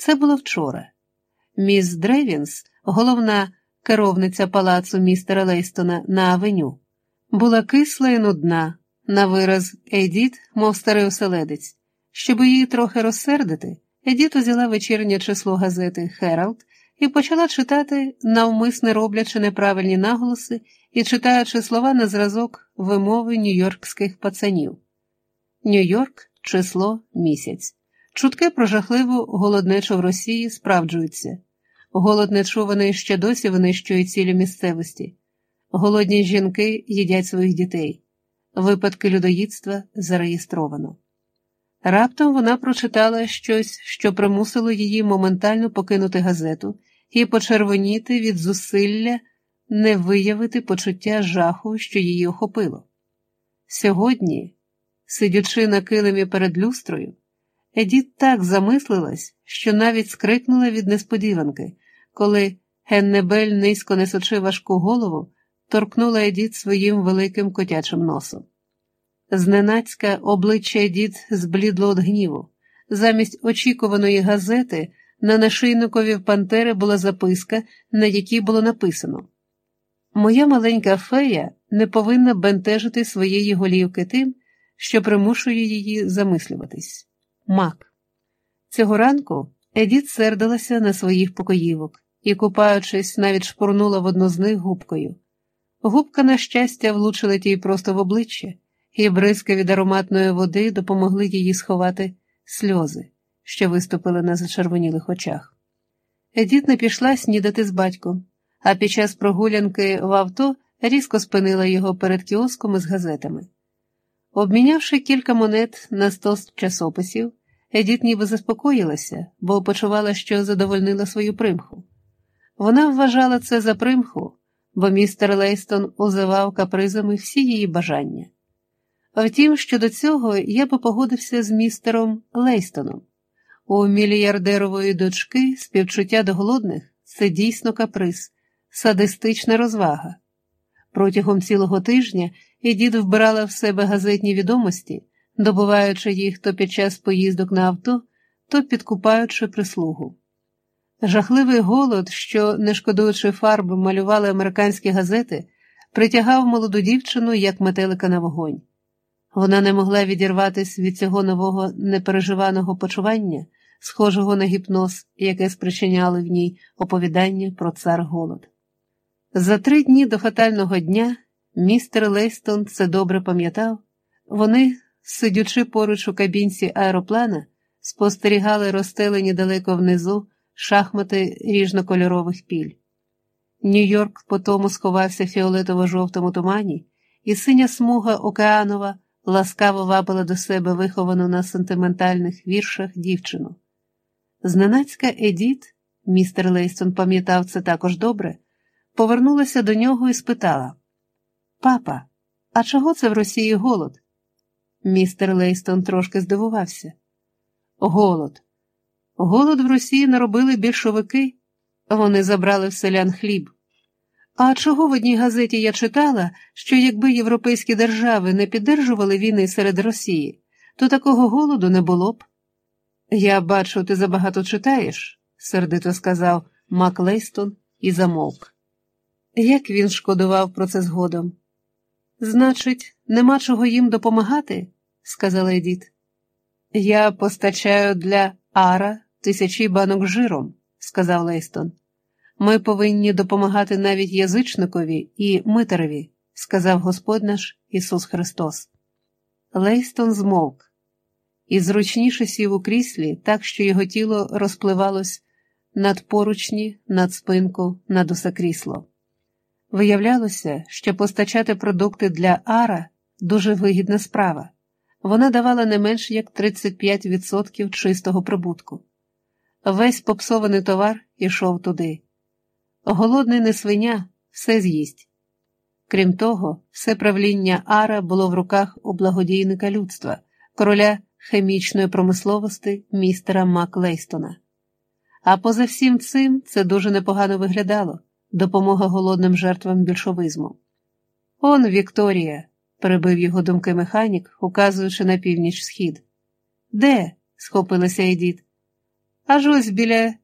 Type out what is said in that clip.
Це було вчора. Міс Древінс, головна керовниця палацу містера Лейстона на авеню, була кисла і нудна, на вираз Едіт, мов старий оселедець. Щоб її трохи розсердити, Едіт узяла вечірнє число газети Хералд і почала читати, навмисне роблячи неправильні наголоси і читаючи слова на зразок вимови нью-йоркських пацанів. Нью-Йорк, число, місяць. Чутки про жахливу голоднечу в Росії справджуються. Голод нечуваний ще досі винищує цілі місцевості. Голодні жінки їдять своїх дітей. Випадки людоїдства зареєстровано. Раптом вона прочитала щось, що примусило її моментально покинути газету і почервоніти від зусилля не виявити почуття жаху, що її охопило. Сьогодні, сидячи на килимі перед люстрою, Едіт так замислилась, що навіть скрикнула від несподіванки, коли Геннебель, низько несучи важку голову, торкнула Едіт своїм великим котячим носом. Зненацька обличчя Едіт зблідло від гніву. Замість очікуваної газети на нашийникові пантери була записка, на якій було написано: Моя маленька фея не повинна бентежити своєї голівки тим, що примушує її замислюватись. Мак. Цього ранку Едіт сердилася на своїх покоївок і, купаючись, навіть шпурнула в одну з них губкою. Губка, на щастя, влучила тій просто в обличчя, і бризки від ароматної води допомогли їй сховати сльози, що виступили на зачервонілих очах. Едіт не пішла снідати з батьком, а під час прогулянки в авто різко спинила його перед кіоском із газетами. Обмінявши кілька монет на стос часописів, Едіт ніби заспокоїлася, бо почувала, що задовольнила свою примху. Вона вважала це за примху, бо містер Лейстон узивав капризами всі її бажання. Втім, щодо цього я би погодився з містером Лейстоном. У мільярдерової дочки співчуття до голодних це дійсно каприз, садистична розвага. Протягом цілого тижня Едіт вбирала в себе газетні відомості добуваючи їх то під час поїздок на авто, то підкупаючи прислугу. Жахливий голод, що, не шкодуючи фарби, малювали американські газети, притягав молоду дівчину як метелика на вогонь. Вона не могла відірватись від цього нового непереживаного почування, схожого на гіпноз, яке спричиняло в ній оповідання про цар голод. За три дні до фатального дня містер Лейстон це добре пам'ятав, вони сидячи поруч у кабінці аероплана, спостерігали розстелені далеко внизу шахмати ріжнокольорових піль. Нью-Йорк потому сховався в фіолетово-жовтому тумані, і синя смуга океанова ласкаво вабила до себе виховану на сентиментальних віршах дівчину. Зненацька Едіт, містер Лейстон пам'ятав це також добре, повернулася до нього і спитала: Папа, а чого це в Росії голод? Містер Лейстон трошки здивувався. Голод. Голод в Росії наробили більшовики, вони забрали в селян хліб. А чого в одній газеті я читала, що якби європейські держави не піддержували війни серед Росії, то такого голоду не було б. Я бачу, ти забагато читаєш, сердито сказав Мак Лейстон і замовк. Як він шкодував про це згодом? Значить, нема чого їм допомагати, сказала Едіт. Я постачаю для Ара тисячі банок жиром, сказав Лейстон. Ми повинні допомагати навіть язичникові і митареві, сказав Господь наш Ісус Христос. Лейстон змовк і зручніше сів у кріслі, так що його тіло розпливалось над поручні, над спинку, над усе крісло. Виявлялося, що постачати продукти для Ара дуже вигідна справа. Вона давала не менш як 35% чистого прибутку. Весь попсований товар ішов туди. Голодний не свиня все з'їсть. Крім того, все правління Ара було в руках у благодійника людства, короля хімічної промисловості містера Мак Лейстона. А поза всім цим це дуже непогано виглядало допомога голодним жертвам більшовизму. Он Вікторія, перебив його думки механік, указуючи на північ схід. Де? схопилася Едіт. аж ось біля